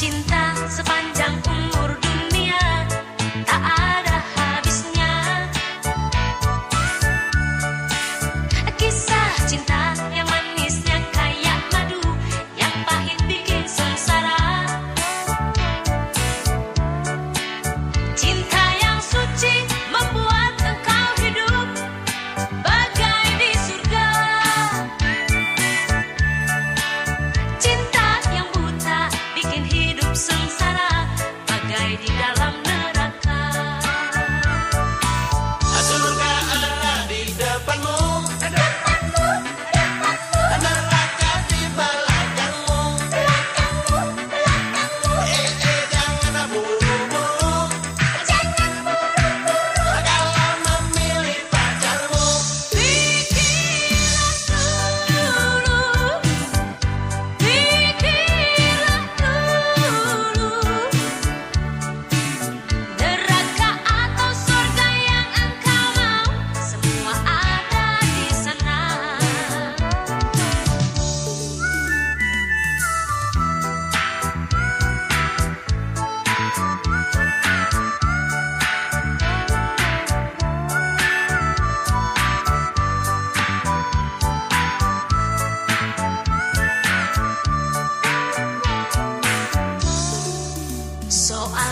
cinta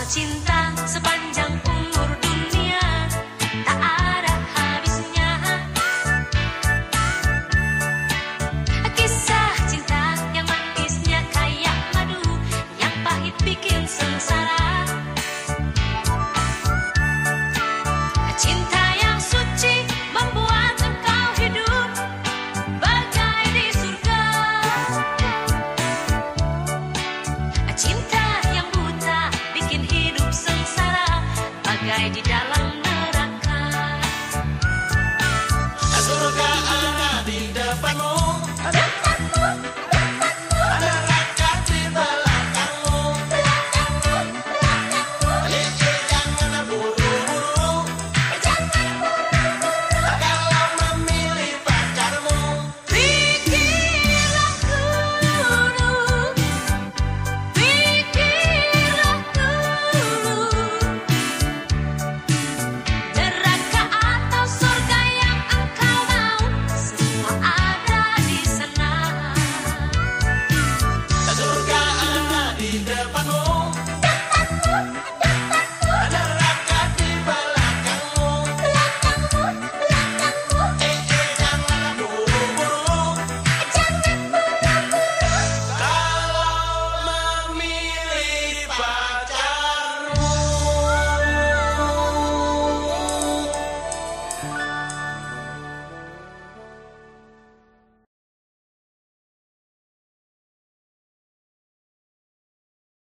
cinta sepanjang bagai di dalam